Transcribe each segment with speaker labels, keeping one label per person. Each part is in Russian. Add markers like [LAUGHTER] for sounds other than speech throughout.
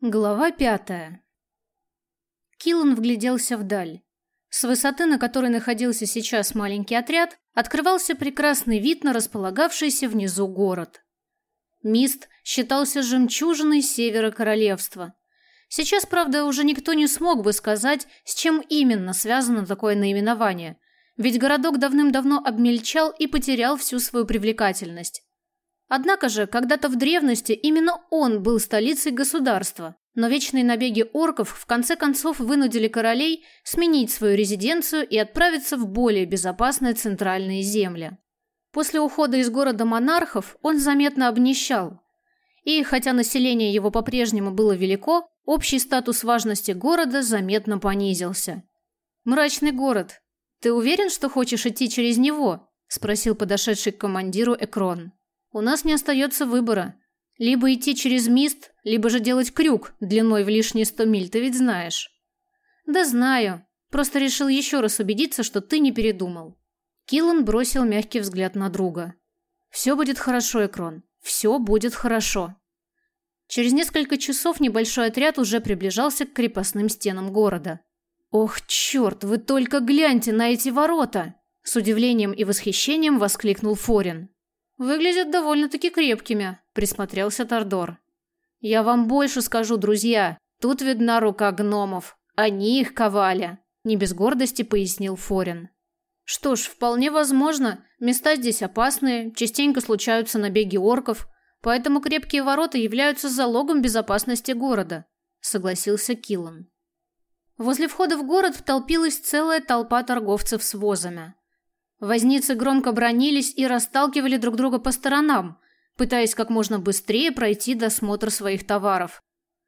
Speaker 1: Глава пятая. Киллан вгляделся вдаль. С высоты, на которой находился сейчас маленький отряд, открывался прекрасный вид на располагавшийся внизу город. Мист считался жемчужиной севера королевства. Сейчас, правда, уже никто не смог бы сказать, с чем именно связано такое наименование, ведь городок давным-давно обмельчал и потерял всю свою привлекательность. Однако же, когда-то в древности именно он был столицей государства, но вечные набеги орков в конце концов вынудили королей сменить свою резиденцию и отправиться в более безопасные центральные земли. После ухода из города монархов он заметно обнищал. И хотя население его по-прежнему было велико, общий статус важности города заметно понизился. «Мрачный город. Ты уверен, что хочешь идти через него?» – спросил подошедший к командиру Экрон. У нас не остается выбора. Либо идти через Мист, либо же делать крюк длиной в лишние сто миль, ты ведь знаешь. Да знаю. Просто решил еще раз убедиться, что ты не передумал. Киллан бросил мягкий взгляд на друга. Все будет хорошо, Экрон. Все будет хорошо. Через несколько часов небольшой отряд уже приближался к крепостным стенам города. Ох, черт, вы только гляньте на эти ворота! С удивлением и восхищением воскликнул Форин. «Выглядят довольно-таки крепкими», – присмотрелся Тордор. «Я вам больше скажу, друзья. Тут видна рука гномов. Они их ковали», – не без гордости пояснил Форин. «Что ж, вполне возможно. Места здесь опасные, частенько случаются набеги орков, поэтому крепкие ворота являются залогом безопасности города», – согласился Киллан. Возле входа в город толпилась целая толпа торговцев с возами. Возницы громко бронились и расталкивали друг друга по сторонам, пытаясь как можно быстрее пройти досмотр своих товаров.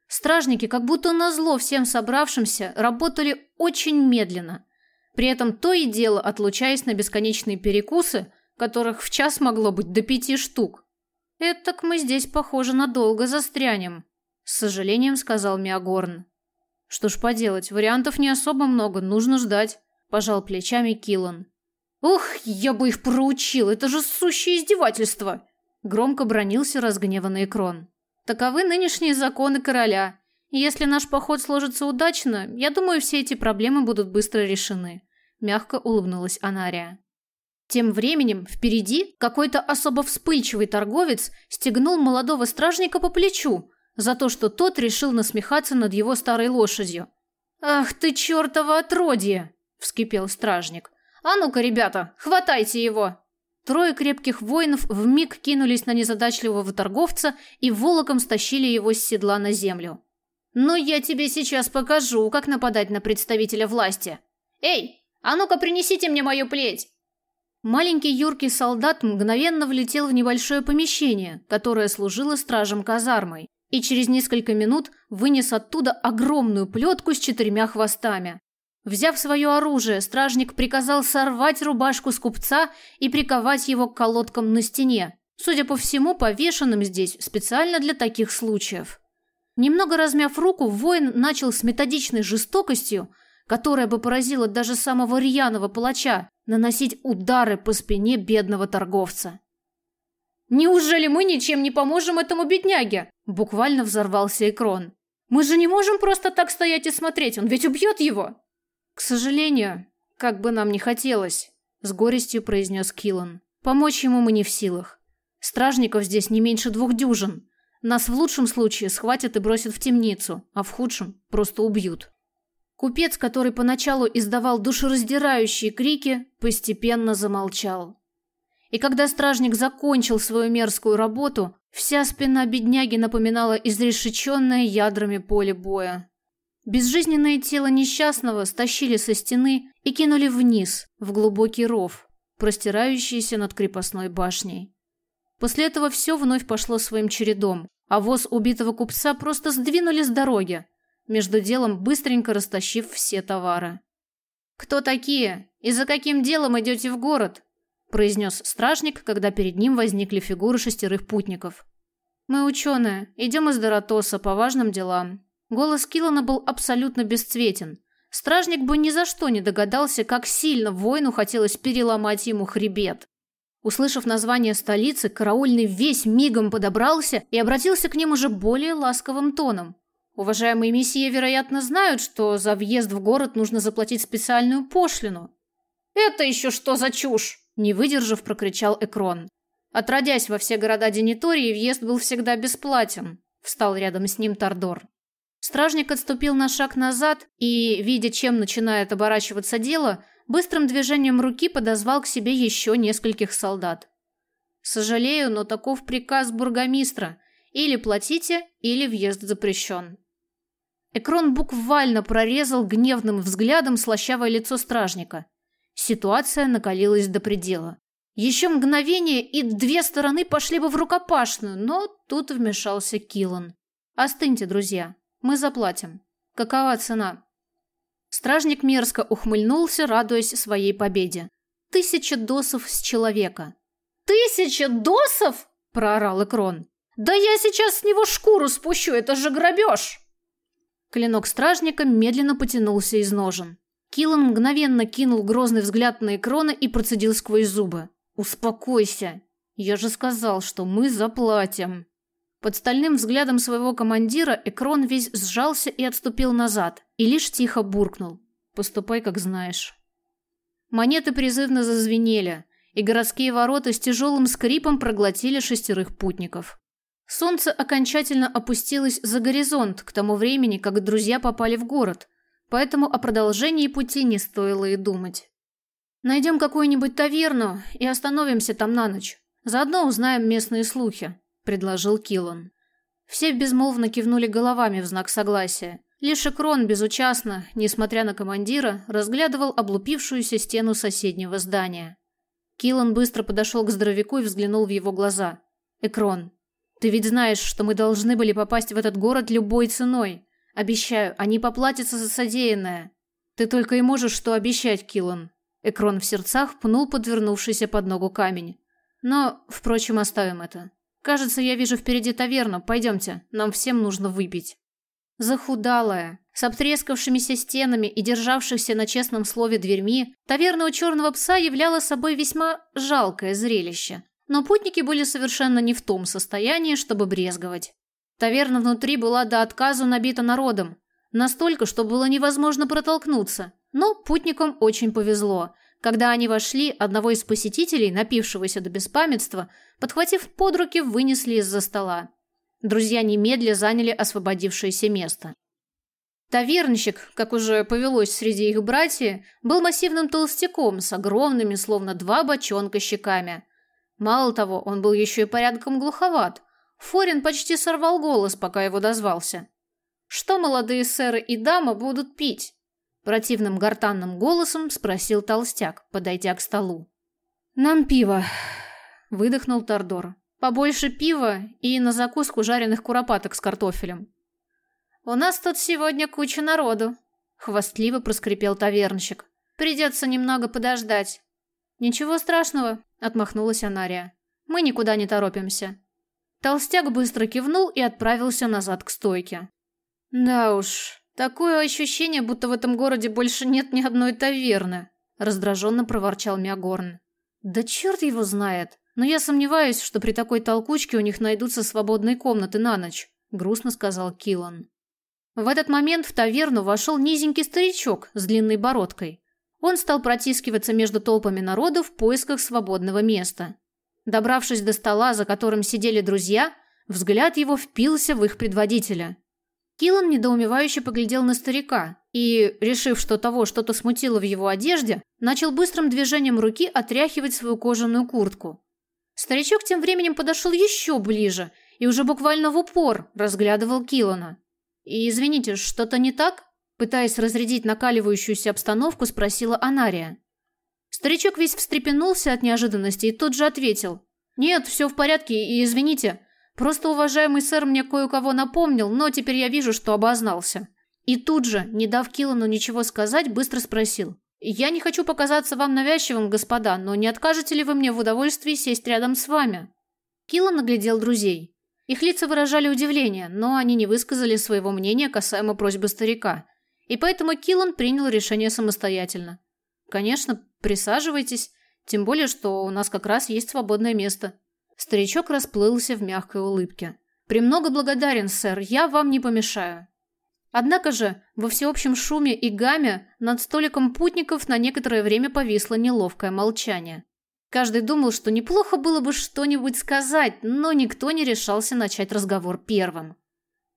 Speaker 1: Стражники, как будто назло всем собравшимся, работали очень медленно, при этом то и дело отлучаясь на бесконечные перекусы, которых в час могло быть до пяти штук. «Этак мы здесь, похоже, надолго застрянем», — с сожалением сказал Миагорн. «Что ж поделать, вариантов не особо много, нужно ждать», — пожал плечами Киллан. «Ух, я бы их проучил, это же сущее издевательство!» Громко бронился разгневанный Крон. «Таковы нынешние законы короля. Если наш поход сложится удачно, я думаю, все эти проблемы будут быстро решены», мягко улыбнулась Анария. Тем временем впереди какой-то особо вспыльчивый торговец стегнул молодого стражника по плечу за то, что тот решил насмехаться над его старой лошадью. «Ах ты чертово отродье!» – вскипел стражник. «А ну-ка, ребята, хватайте его!» Трое крепких воинов вмиг кинулись на незадачливого торговца и волоком стащили его с седла на землю. «Ну, я тебе сейчас покажу, как нападать на представителя власти. Эй, а ну-ка принесите мне мою плеть!» Маленький юркий солдат мгновенно влетел в небольшое помещение, которое служило стражем казармой, и через несколько минут вынес оттуда огромную плетку с четырьмя хвостами. Взяв свое оружие, стражник приказал сорвать рубашку с купца и приковать его к колодкам на стене, судя по всему, повешенным здесь специально для таких случаев. Немного размяв руку, воин начал с методичной жестокостью, которая бы поразила даже самого рьяного палача, наносить удары по спине бедного торговца. «Неужели мы ничем не поможем этому бедняге?» Буквально взорвался Экрон. «Мы же не можем просто так стоять и смотреть, он ведь убьет его!» «К сожалению, как бы нам ни хотелось», — с горестью произнес Киллан. «Помочь ему мы не в силах. Стражников здесь не меньше двух дюжин. Нас в лучшем случае схватят и бросят в темницу, а в худшем просто убьют». Купец, который поначалу издавал душераздирающие крики, постепенно замолчал. И когда стражник закончил свою мерзкую работу, вся спина бедняги напоминала изрешеченное ядрами поле боя. Безжизненное тело несчастного стащили со стены и кинули вниз, в глубокий ров, простирающийся над крепостной башней. После этого все вновь пошло своим чередом, а воз убитого купца просто сдвинули с дороги, между делом быстренько растащив все товары. «Кто такие? И за каким делом идете в город?» произнес стражник, когда перед ним возникли фигуры шестерых путников. «Мы ученые, идем из Доротоса по важным делам», Голос Киллана был абсолютно бесцветен. Стражник бы ни за что не догадался, как сильно воину хотелось переломать ему хребет. Услышав название столицы, караульный весь мигом подобрался и обратился к ним уже более ласковым тоном. Уважаемые месье, вероятно, знают, что за въезд в город нужно заплатить специальную пошлину. Это еще что за чушь? Не выдержав, прокричал Экрон. Отродясь во все города Денитории, въезд был всегда бесплатен. Встал рядом с ним Тордор. Стражник отступил на шаг назад и, видя, чем начинает оборачиваться дело, быстрым движением руки подозвал к себе еще нескольких солдат. «Сожалею, но таков приказ бургомистра. Или платите, или въезд запрещен». Экрон буквально прорезал гневным взглядом слащавое лицо стражника. Ситуация накалилась до предела. Еще мгновение, и две стороны пошли бы в рукопашную, но тут вмешался Килан. «Остыньте, друзья. Мы заплатим. Какова цена?» Стражник мерзко ухмыльнулся, радуясь своей победе. «Тысяча досов с человека». «Тысяча досов?» – проорал Экрон. «Да я сейчас с него шкуру спущу, это же грабеж!» Клинок стражника медленно потянулся из ножен. Киллан мгновенно кинул грозный взгляд на Экрона и процедил сквозь зубы. «Успокойся. Я же сказал, что мы заплатим». Под стальным взглядом своего командира Экрон весь сжался и отступил назад, и лишь тихо буркнул. «Поступай, как знаешь». Монеты призывно зазвенели, и городские ворота с тяжелым скрипом проглотили шестерых путников. Солнце окончательно опустилось за горизонт к тому времени, как друзья попали в город, поэтому о продолжении пути не стоило и думать. «Найдем какую-нибудь таверну и остановимся там на ночь. Заодно узнаем местные слухи», – предложил Киллан. Все безмолвно кивнули головами в знак согласия. Лишь Экрон безучастно, несмотря на командира, разглядывал облупившуюся стену соседнего здания. Киллан быстро подошел к здоровяку и взглянул в его глаза. «Экрон, ты ведь знаешь, что мы должны были попасть в этот город любой ценой. Обещаю, они поплатятся за содеянное. Ты только и можешь что обещать, Киллан». Экрон в сердцах пнул подвернувшийся под ногу камень. «Но, впрочем, оставим это. Кажется, я вижу впереди таверну. Пойдемте, нам всем нужно выпить». Захудалая, с обтрескавшимися стенами и державшихся на честном слове дверьми, таверна у черного пса являла собой весьма жалкое зрелище. Но путники были совершенно не в том состоянии, чтобы брезговать. Таверна внутри была до отказа набита народом. Настолько, что было невозможно протолкнуться. Но путникам очень повезло. Когда они вошли, одного из посетителей, напившегося до беспамятства, подхватив под руки, вынесли из-за стола. Друзья немедля заняли освободившееся место. Тавернщик, как уже повелось среди их братьев, был массивным толстяком с огромными, словно два бочонка, щеками. Мало того, он был еще и порядком глуховат. Форин почти сорвал голос, пока его дозвался. «Что молодые сэры и дамы будут пить?» Противным гортанным голосом спросил толстяк, подойдя к столу. «Нам пиво», — выдохнул Тордор. Побольше пива и на закуску жареных куропаток с картофелем. У нас тут сегодня куча народу, хвастливо проскрипел тавернщик. Придется немного подождать. Ничего страшного, отмахнулась Анария. Мы никуда не торопимся. Толстяк быстро кивнул и отправился назад к стойке. Да уж, такое ощущение, будто в этом городе больше нет ни одной таверны, раздраженно проворчал Миагорн. Да черт его знает. Но я сомневаюсь, что при такой толкучке у них найдутся свободные комнаты на ночь, грустно сказал Килан. В этот момент в таверну вошел низенький старичок с длинной бородкой. Он стал протискиваться между толпами народа в поисках свободного места. Добравшись до стола, за которым сидели друзья, взгляд его впился в их предводителя. Килан недоумевающе поглядел на старика и, решив, что того что-то смутило в его одежде, начал быстрым движением руки отряхивать свою кожаную куртку. Старичок тем временем подошел еще ближе и уже буквально в упор разглядывал Килана. «И извините, что-то не так?» Пытаясь разрядить накаливающуюся обстановку, спросила Анария. Старичок весь встрепенулся от неожиданности и тут же ответил. «Нет, все в порядке, и извините. Просто уважаемый сэр мне кое-кого напомнил, но теперь я вижу, что обознался». И тут же, не дав Килану ничего сказать, быстро спросил. «Я не хочу показаться вам навязчивым, господа, но не откажете ли вы мне в удовольствии сесть рядом с вами?» Килла наглядел друзей. Их лица выражали удивление, но они не высказали своего мнения касаемо просьбы старика. И поэтому Киллан принял решение самостоятельно. «Конечно, присаживайтесь, тем более, что у нас как раз есть свободное место». Старичок расплылся в мягкой улыбке. «Премного благодарен, сэр, я вам не помешаю». Однако же, во всеобщем шуме и гаме над столиком путников на некоторое время повисло неловкое молчание. Каждый думал, что неплохо было бы что-нибудь сказать, но никто не решался начать разговор первым.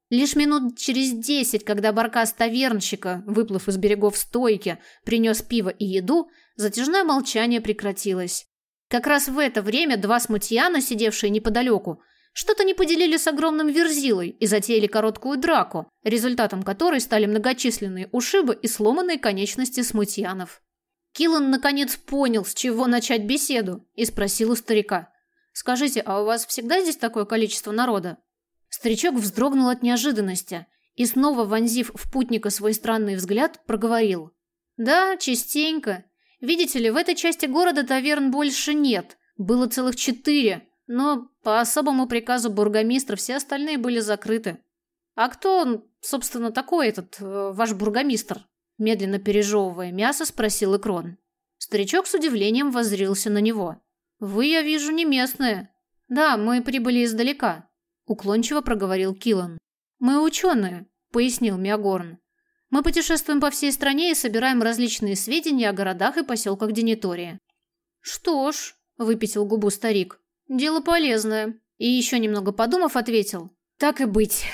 Speaker 1: Лишь минут через десять, когда баркас тавернщика, выплыв из берегов стойки, принес пиво и еду, затяжное молчание прекратилось. Как раз в это время два смутьяна, сидевшие неподалеку, что-то не поделили с огромным верзилой и затеяли короткую драку, результатом которой стали многочисленные ушибы и сломанные конечности смутьянов. Киллан наконец понял, с чего начать беседу, и спросил у старика. «Скажите, а у вас всегда здесь такое количество народа?» Старичок вздрогнул от неожиданности и, снова вонзив в путника свой странный взгляд, проговорил. «Да, частенько. Видите ли, в этой части города таверн больше нет. Было целых четыре, но по особому приказу бургомистра все остальные были закрыты. А кто он, собственно, такой этот э, ваш бургомистр?» Медленно пережевывая мясо, спросил Икрон. Старичок с удивлением воззрился на него. «Вы, я вижу, не местные». «Да, мы прибыли издалека», – уклончиво проговорил Киллан. «Мы ученые», – пояснил Миагорн. «Мы путешествуем по всей стране и собираем различные сведения о городах и поселках Денитории». «Что ж», – выпятил губу старик, – «дело полезное». И еще немного подумав, ответил. «Так и быть».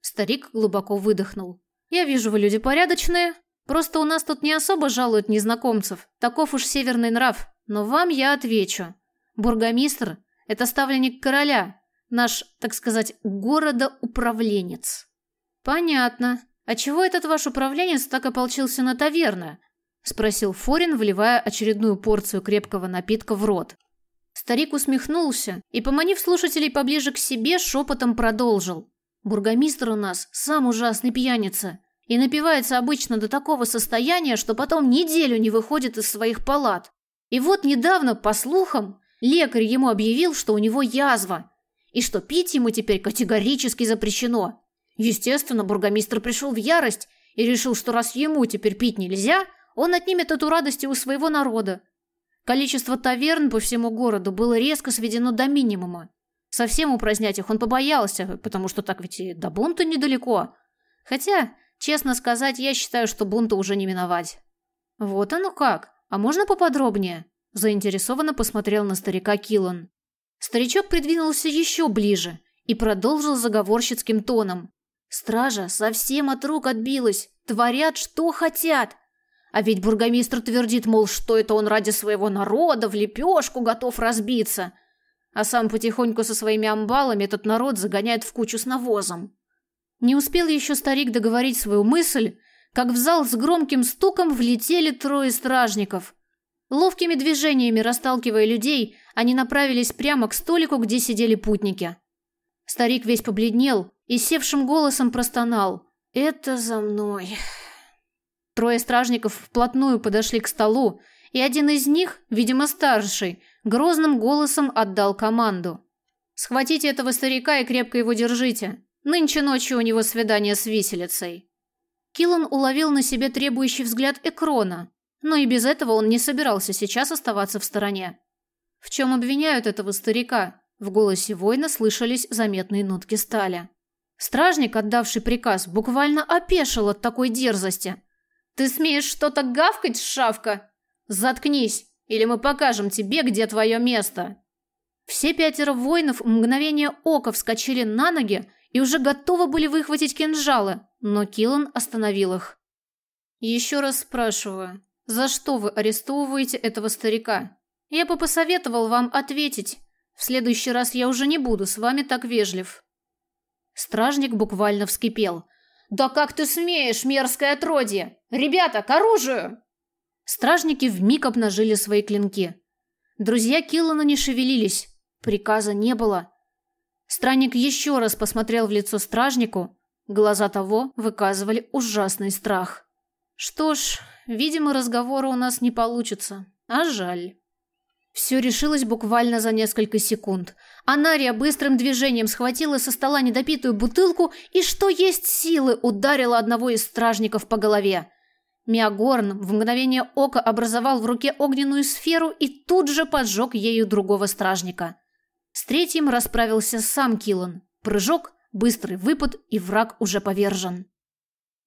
Speaker 1: Старик глубоко выдохнул. «Я вижу, вы люди порядочные, Просто у нас тут не особо жалуют незнакомцев. Таков уж северный нрав. Но вам я отвечу. Бургомистр – это ставленник короля, наш, так сказать, города-управленец. Понятно. А чего этот ваш управленец так ополчился на таверны? Спросил Форин, вливая очередную порцию крепкого напитка в рот. Старик усмехнулся и, поманив слушателей поближе к себе, шепотом продолжил. «Бургомистр у нас сам ужасный пьяница и напивается обычно до такого состояния, что потом неделю не выходит из своих палат. И вот недавно, по слухам, лекарь ему объявил, что у него язва, и что пить ему теперь категорически запрещено. Естественно, бургомистр пришел в ярость и решил, что раз ему теперь пить нельзя, он отнимет эту радость у своего народа. Количество таверн по всему городу было резко сведено до минимума. Совсем упразднять их он побоялся, потому что так ведь и до бунта недалеко. Хотя Честно сказать, я считаю, что бунта уже не миновать. Вот оно как. А можно поподробнее? Заинтересованно посмотрел на старика Килан. Старичок придвинулся еще ближе и продолжил заговорщицким тоном. Стража совсем от рук отбилась, творят, что хотят. А ведь бургомистр твердит, мол, что это он ради своего народа в лепешку готов разбиться. А сам потихоньку со своими амбалами этот народ загоняет в кучу с навозом. Не успел еще старик договорить свою мысль, как в зал с громким стуком влетели трое стражников. Ловкими движениями расталкивая людей, они направились прямо к столику, где сидели путники. Старик весь побледнел и севшим голосом простонал: "Это за мной". Трое стражников вплотную подошли к столу, и один из них, видимо, старший, грозным голосом отдал команду: "Схватите этого старика и крепко его держите. Нынче ночью у него свидание с виселицей. Киллан уловил на себе требующий взгляд Экрона, но и без этого он не собирался сейчас оставаться в стороне. В чем обвиняют этого старика? В голосе воина слышались заметные нотки стали. Стражник, отдавший приказ, буквально опешил от такой дерзости. «Ты смеешь что-то гавкать, шавка? Заткнись, или мы покажем тебе, где твое место!» Все пятеро воинов в мгновение ока вскочили на ноги и уже готовы были выхватить кинжалы, но Киллан остановил их. «Еще раз спрашиваю, за что вы арестовываете этого старика? Я бы посоветовал вам ответить. В следующий раз я уже не буду с вами так вежлив». Стражник буквально вскипел. «Да как ты смеешь, мерзкое отродье! Ребята, к оружию!» Стражники вмиг обнажили свои клинки. Друзья Киллана не шевелились. Приказа не было. Странник еще раз посмотрел в лицо стражнику. Глаза того выказывали ужасный страх. Что ж, видимо, разговора у нас не получится. А жаль. Все решилось буквально за несколько секунд. Анария быстрым движением схватила со стола недопитую бутылку и, что есть силы, ударила одного из стражников по голове. Миагорн в мгновение ока образовал в руке огненную сферу и тут же поджег ею другого стражника. С третьим расправился сам Килан. Прыжок, быстрый выпад, и враг уже повержен.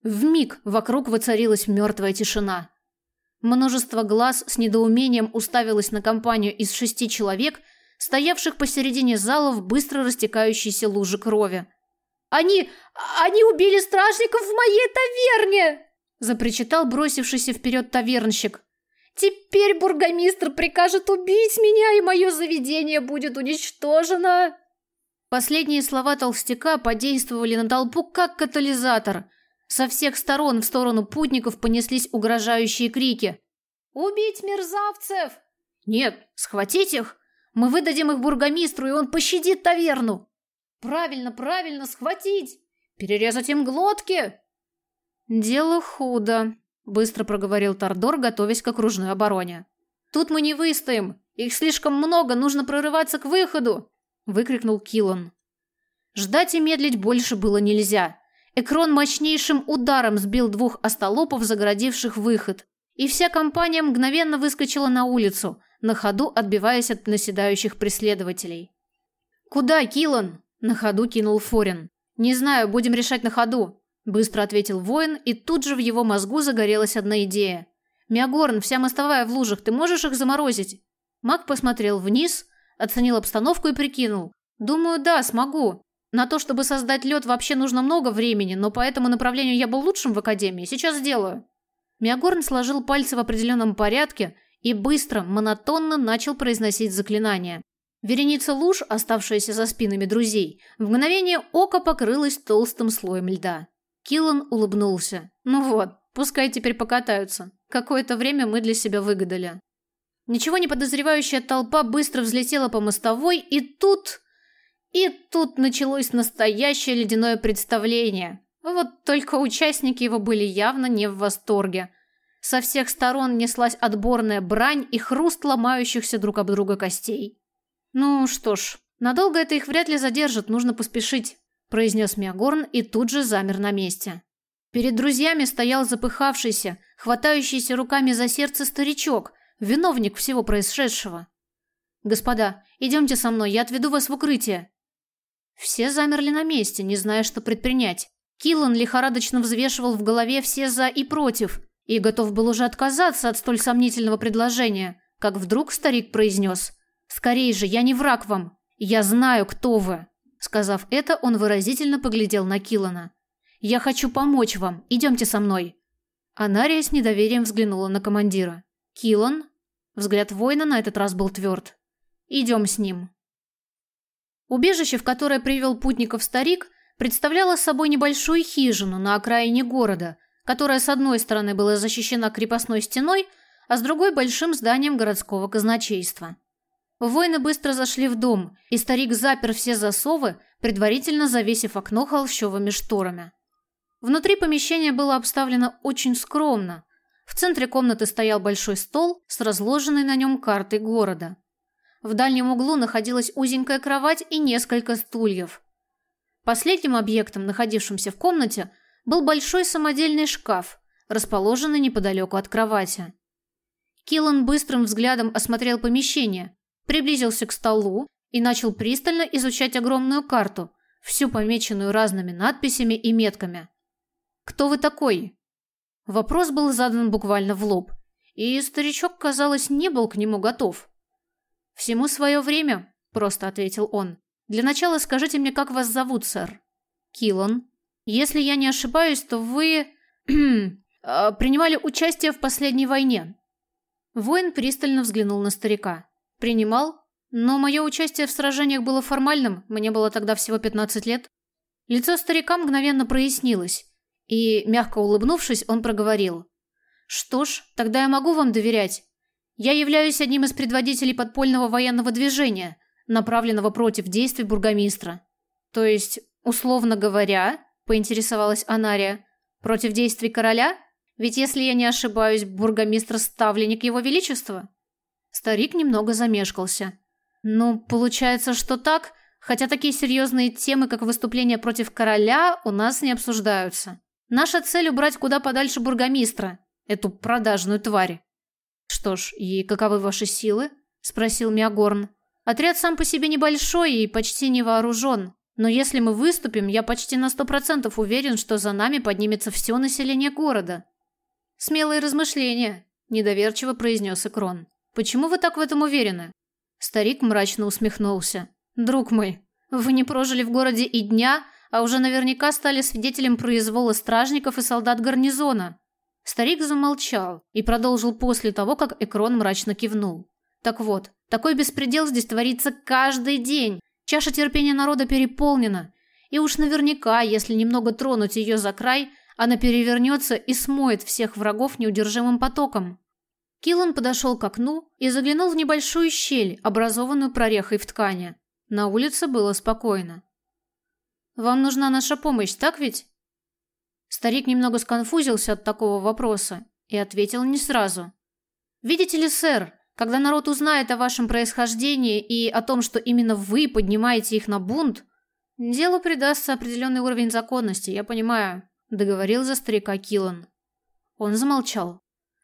Speaker 1: Вмиг вокруг воцарилась мертвая тишина. Множество глаз с недоумением уставилось на компанию из шести человек, стоявших посередине зала в быстро растекающейся луже крови. «Они... они убили стражников в моей таверне!» запричитал бросившийся вперед тавернщик. «Теперь бургомистр прикажет убить меня, и мое заведение будет уничтожено!» Последние слова толстяка подействовали на толпу как катализатор. Со всех сторон в сторону путников понеслись угрожающие крики. «Убить мерзавцев!» «Нет, схватить их! Мы выдадим их бургомистру, и он пощадит таверну!» «Правильно, правильно, схватить! Перерезать им глотки!» «Дело худо», — быстро проговорил Тордор, готовясь к окружной обороне. «Тут мы не выстоим! Их слишком много, нужно прорываться к выходу!» — выкрикнул Киллан. Ждать и медлить больше было нельзя. Экрон мощнейшим ударом сбил двух остолопов, загородивших выход, и вся компания мгновенно выскочила на улицу, на ходу отбиваясь от наседающих преследователей. «Куда, Киллан?» – на ходу кинул Форин. «Не знаю, будем решать на ходу», – быстро ответил воин, и тут же в его мозгу загорелась одна идея. «Миагорн, вся мостовая в лужах, ты можешь их заморозить?» Маг посмотрел вниз, оценил обстановку и прикинул. «Думаю, да, смогу. На то, чтобы создать лед, вообще нужно много времени, но по этому направлению я был лучшим в Академии. Сейчас сделаю». Миагорн сложил пальцы в определенном порядке и быстро, монотонно начал произносить заклинание. Вереница луж, оставшаяся за спинами друзей, в мгновение ока покрылась толстым слоем льда. Киллан улыбнулся. «Ну вот, пускай теперь покатаются. Какое-то время мы для себя выгадали». Ничего не подозревающая толпа быстро взлетела по мостовой, и тут... И тут началось настоящее ледяное представление. Вот только участники его были явно не в восторге. Со всех сторон неслась отборная брань и хруст ломающихся друг об друга костей. «Ну что ж, надолго это их вряд ли задержит, нужно поспешить», произнес Миагорн и тут же замер на месте. Перед друзьями стоял запыхавшийся, хватающийся руками за сердце старичок, виновник всего происшедшего. «Господа, идемте со мной, я отведу вас в укрытие», все замерли на месте, не зная, что предпринять. Киллан лихорадочно взвешивал в голове все «за» и «против» и готов был уже отказаться от столь сомнительного предложения, как вдруг старик произнес «Скорей же, я не враг вам, я знаю, кто вы». Сказав это, он выразительно поглядел на Киллана. «Я хочу помочь вам, идемте со мной». Анария с недоверием взглянула на командира. «Киллан?» Взгляд воина на этот раз был тверд. «Идем с ним». Убежище, в которое привел путников старик, представляло собой небольшую хижину на окраине города, которая с одной стороны была защищена крепостной стеной, а с другой – большим зданием городского казначейства. Воины быстро зашли в дом, и старик запер все засовы, предварительно завесив окно холщовыми шторами. Внутри помещение было обставлено очень скромно. В центре комнаты стоял большой стол с разложенной на нем картой города. В дальнем углу находилась узенькая кровать и несколько стульев. Последним объектом, находившимся в комнате, был большой самодельный шкаф, расположенный неподалеку от кровати. Киллан быстрым взглядом осмотрел помещение, приблизился к столу и начал пристально изучать огромную карту, всю помеченную разными надписями и метками. «Кто вы такой?» Вопрос был задан буквально в лоб, и старичок, казалось, не был к нему готов. «Всему свое время», — просто ответил он. «Для начала скажите мне, как вас зовут, сэр?» «Киллан. Если я не ошибаюсь, то вы... [CLEARS THROAT] А, принимали участие в последней войне». Воин пристально взглянул на старика. «Принимал? Но мое участие в сражениях было формальным, мне было тогда всего 15 лет». Лицо старика мгновенно прояснилось, и, мягко улыбнувшись, он проговорил. «Что ж, тогда я могу вам доверять. Я являюсь одним из предводителей подпольного военного движения, направленного против действий бургомистра. То есть, условно говоря, поинтересовалась Анария, против действий короля? Ведь если я не ошибаюсь, бургомистр ставленник его величества. Старик немного замешкался. Ну, получается, что так, хотя такие серьезные темы, как выступление против короля, у нас не обсуждаются. Наша цель убрать куда подальше бургомистра, эту продажную тварь. «Что ж, и каковы ваши силы?» – спросил Миагорн. «Отряд сам по себе небольшой и почти не вооружен. Но если мы выступим, я почти на сто процентов уверен, что за нами поднимется все население города. Смелые размышления, недоверчиво произнес Икрон. Почему вы так в этом уверены? Старик мрачно усмехнулся. Друг мой, вы не прожили в городе и дня, а уже наверняка стали свидетелем произвола стражников и солдат гарнизона. Старик замолчал и продолжил после того, как Экрон мрачно кивнул. Так вот, такой беспредел здесь творится каждый день. Чаша терпения народа переполнена. И уж наверняка, если немного тронуть ее за край, она перевернется и смоет всех врагов неудержимым потоком. Киллан подошел к окну и заглянул в небольшую щель, образованную прорехой в ткани. На улице было спокойно. «Вам нужна наша помощь, так ведь?» Старик немного сконфузился от такого вопроса и ответил не сразу. «Видите ли, сэр, когда народ узнает о вашем происхождении и о том, что именно вы поднимаете их на бунт, делу придастся определенный уровень законности, я понимаю», — договорил за старика Киллан. Он замолчал.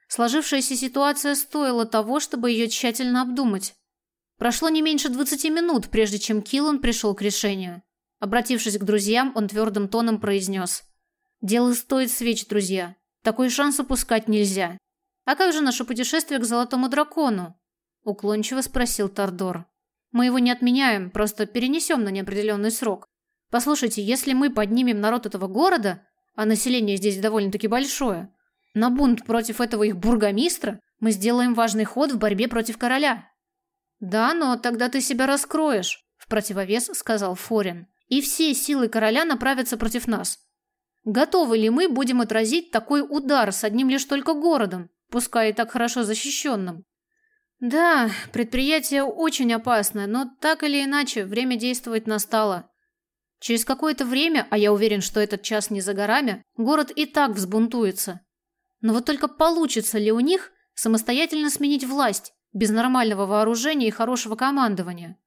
Speaker 1: Сложившаяся ситуация стоила того, чтобы ее тщательно обдумать. Прошло не меньше двадцати минут, прежде чем Киллан пришел к решению. Обратившись к друзьям, он твердым тоном произнес. «Дело стоит свеч, друзья. Такой шанс упускать нельзя. А как же наше путешествие к Золотому Дракону?» Уклончиво спросил Тордор. «Мы его не отменяем, просто перенесем на неопределенный срок. Послушайте, если мы поднимем народ этого города, а население здесь довольно-таки большое, на бунт против этого их бургомистра, мы сделаем важный ход в борьбе против короля». «Да, но тогда ты себя раскроешь», – в противовес сказал Форин и все силы короля направятся против нас. Готовы ли мы будем отразить такой удар с одним лишь только городом, пускай и так хорошо защищенным? Да, предприятие очень опасное, но так или иначе время действовать настало. Через какое-то время, а я уверен, что этот час не за горами, город и так взбунтуется. Но вот только получится ли у них самостоятельно сменить власть без нормального вооружения и хорошего командования?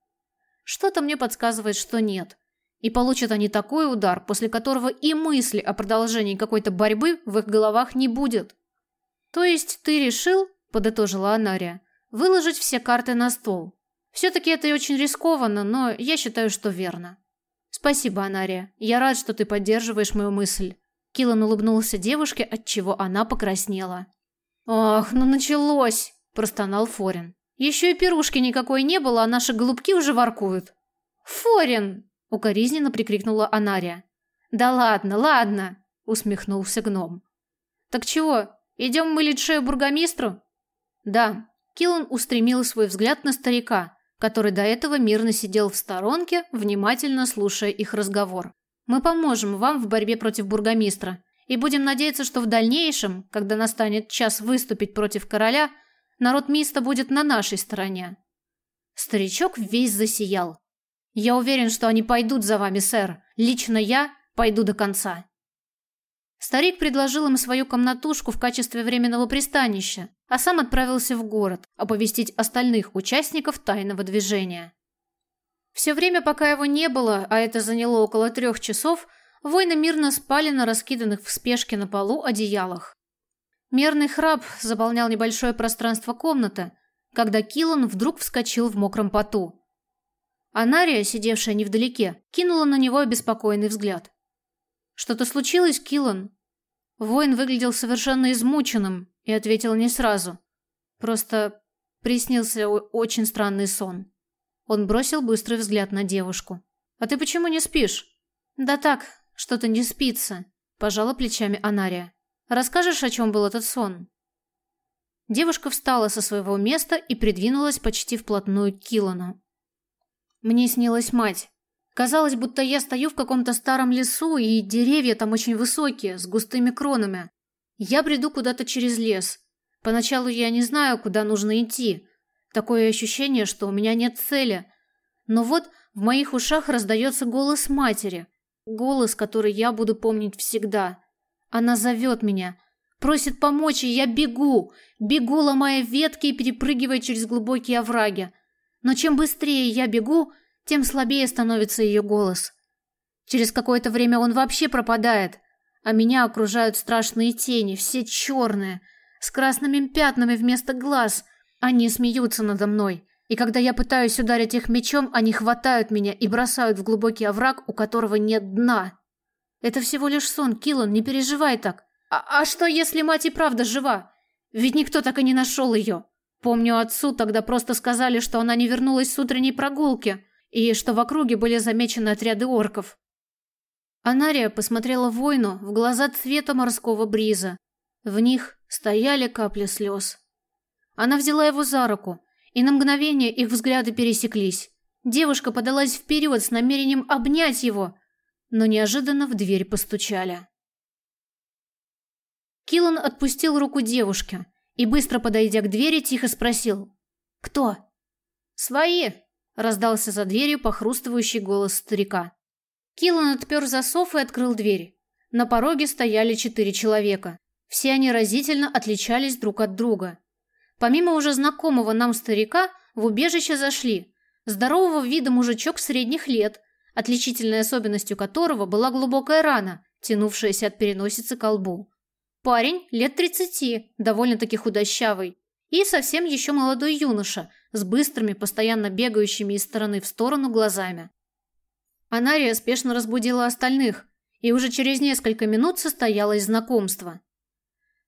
Speaker 1: Что-то мне подсказывает, что нет. И получат они такой удар, после которого и мысли о продолжении какой-то борьбы в их головах не будет. То есть ты решил, подытожила Анария, выложить все карты на стол. Все-таки это и очень рискованно, но я считаю, что верно. Спасибо, Анария. Я рад, что ты поддерживаешь мою мысль. Килан улыбнулся девушке, от чего она покраснела. Ах, ну началось, простонал Форин. Еще и пирушки никакой не было, а наши голубки уже воркуют. Форин, укоризненно прикрикнула Анария. Да ладно, ладно, усмехнулся гном. Так чего, идем мылить шею бургомистру? Да. Киллан устремил свой взгляд на старика, который до этого мирно сидел в сторонке, внимательно слушая их разговор. Мы поможем вам в борьбе против бургомистра и будем надеяться, что в дальнейшем, когда настанет час выступить против короля, народ Миста будет на нашей стороне. Старичок весь засиял. Я уверен, что они пойдут за вами, сэр. Лично я пойду до конца. Старик предложил им свою комнатушку в качестве временного пристанища, а сам отправился в город оповестить остальных участников тайного движения. Все время, пока его не было, а это заняло около трех часов, воины мирно спали на раскиданных в спешке на полу одеялах. Мерный храп заполнял небольшое пространство комнаты, когда Килан вдруг вскочил в мокром поту. Анария, сидевшая невдалеке, кинула на него обеспокоенный взгляд. «Что-то случилось, Киллан?» Воин выглядел совершенно измученным и ответил не сразу. Просто приснился очень странный сон. Он бросил быстрый взгляд на девушку. «А ты почему не спишь?» «Да так, что-то не спится», – пожала плечами Анария. «Расскажешь, о чем был этот сон?» Девушка встала со своего места и придвинулась почти вплотную к Киллану. Мне снилась мать. Казалось, будто я стою в каком-то старом лесу, и деревья там очень высокие, с густыми кронами. Я бреду куда-то через лес. Поначалу я не знаю, куда нужно идти. Такое ощущение, что у меня нет цели. Но вот в моих ушах раздается голос матери. Голос, который я буду помнить всегда. Она зовет меня, просит помочь, и я бегу. Бегу, ломая ветки и перепрыгивая через глубокие овраги. Но чем быстрее я бегу, тем слабее становится ее голос. Через какое-то время он вообще пропадает, а меня окружают страшные тени, все черные, с красными пятнами вместо глаз. Они смеются надо мной, И когда я пытаюсь ударить их мечом, они хватают меня и бросают в глубокий овраг, у которого нет дна. Это всего лишь сон, Киллан, не переживай так. А, а что, если мать и правда жива? Ведь никто так и не нашел ее. Помню, отцу тогда просто сказали, что она не вернулась с утренней прогулки, и что в округе были замечены отряды орков. Анария посмотрела воину в глаза цвета морского бриза. В них стояли капли слез. Она взяла его за руку, и на мгновение их взгляды пересеклись. Девушка подалась вперед с намерением обнять его, но неожиданно в дверь постучали. Киллан отпустил руку девушки и, быстро подойдя к двери, тихо спросил «Кто?» «Свои!» – раздался за дверью похрустывающий голос старика. Киллан отпер засов и открыл дверь. На пороге стояли четыре человека. Все они разительно отличались друг от друга. Помимо уже знакомого нам старика, в убежище зашли здорового вида мужичок средних лет, отличительной особенностью которого была глубокая рана, тянувшаяся от переносицы к лбу. Парень лет тридцати, довольно-таки худощавый, и совсем еще молодой юноша с быстрыми, постоянно бегающими из стороны в сторону глазами. Анария спешно разбудила остальных, и уже через несколько минут состоялось знакомство.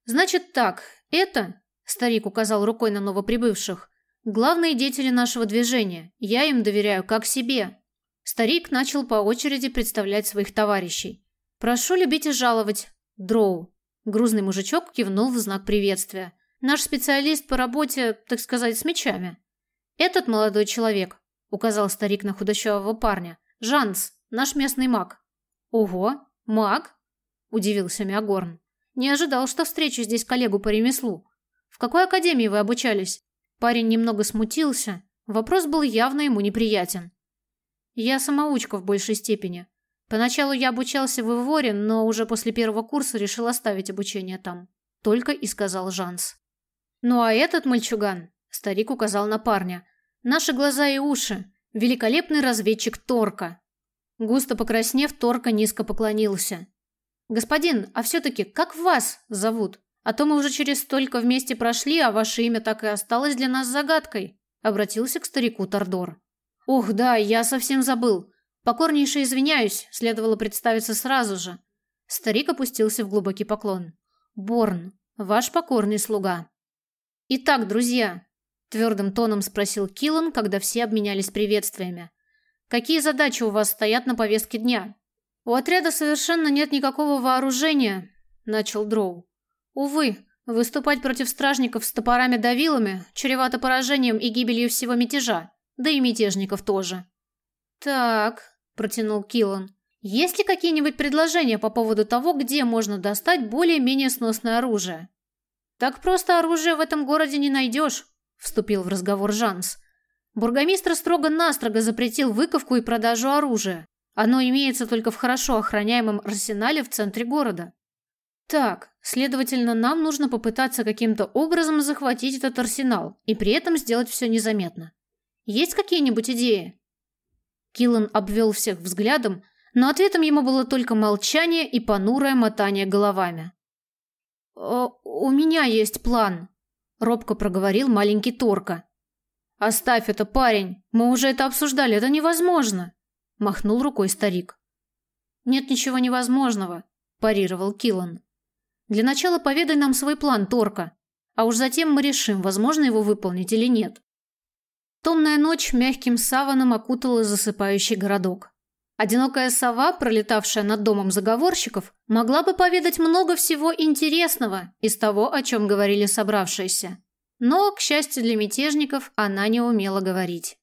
Speaker 1: «Значит так, это...» – старик указал рукой на новоприбывших. «Главные деятели нашего движения. Я им доверяю как себе». Старик начал по очереди представлять своих товарищей. «Прошу любить и жаловать. Дроу». Грузный мужичок кивнул в знак приветствия. «Наш специалист по работе, так сказать, с мечами». «Этот молодой человек», – указал старик на худощавого парня, Жанс, наш местный маг». «Ого, маг?» – удивился Миагорн. «Не ожидал, что встречу здесь коллегу по ремеслу. В какой академии вы обучались?» Парень немного смутился. Вопрос был явно ему неприятен. «Я самоучка в большей степени. Поначалу я обучался в Иворе, но уже после первого курса решил оставить обучение там». Только и сказал Жанс. «Ну а этот мальчуган?» – старик указал на парня. «Наши глаза и уши. Великолепный разведчик Торка. Густо покраснев, Торка низко поклонился. «Господин, а все-таки как вас зовут? А то мы уже через столько вместе прошли, а ваше имя так и осталось для нас загадкой», — обратился к старику Тордор. «Ох, да, я совсем забыл. Покорнейше извиняюсь, следовало представиться сразу же». Старик опустился в глубокий поклон. «Борн, ваш покорный слуга». «Итак, друзья, Твердым тоном спросил Киллан, когда все обменялись приветствиями. «Какие задачи у вас стоят на повестке дня?» «У отряда совершенно нет никакого вооружения», — начал Дроу. «Увы, выступать против стражников с топорами-давилами чревато поражением и гибелью всего мятежа, да и мятежников тоже». «Так», — протянул Киллан, — «есть ли какие-нибудь предложения по поводу того, где можно достать более-менее сносное оружие?» «Так просто оружие в этом городе не найдешь», вступил в разговор Жанс. Бургомистр строго-настрого запретил выковку и продажу оружия. Оно имеется только в хорошо охраняемом арсенале в центре города. Так, следовательно, нам нужно попытаться каким-то образом захватить этот арсенал и при этом сделать все незаметно. Есть какие-нибудь идеи? Киллан обвел всех взглядом, но ответом ему было только молчание и понурое мотание головами. «У меня есть план», робко проговорил маленький Торка. Оставь это, парень. Мы уже это обсуждали, это невозможно, махнул рукой старик. Нет ничего невозможного, парировал Килан. Для начала поведай нам свой план, Торка, а уж затем мы решим, возможно его выполнить или нет. Томная ночь мягким саваном окутала засыпающий городок. Одинокая сова, пролетавшая над домом заговорщиков, могла бы поведать много всего интересного из того, о чем говорили собравшиеся. Но, к счастью для мятежников, она не умела говорить.